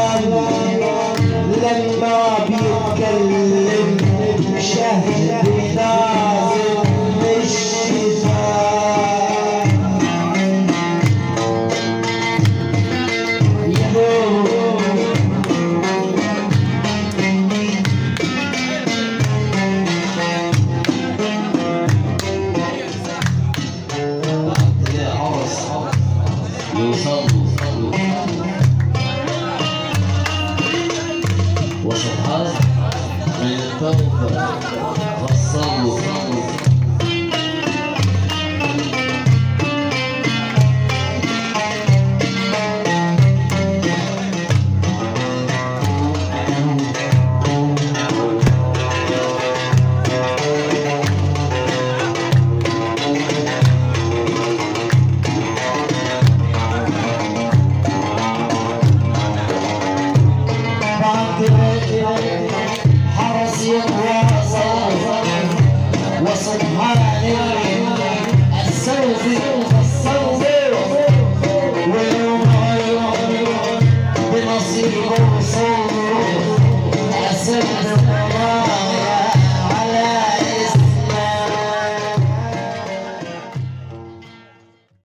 我。Nós somos, somos.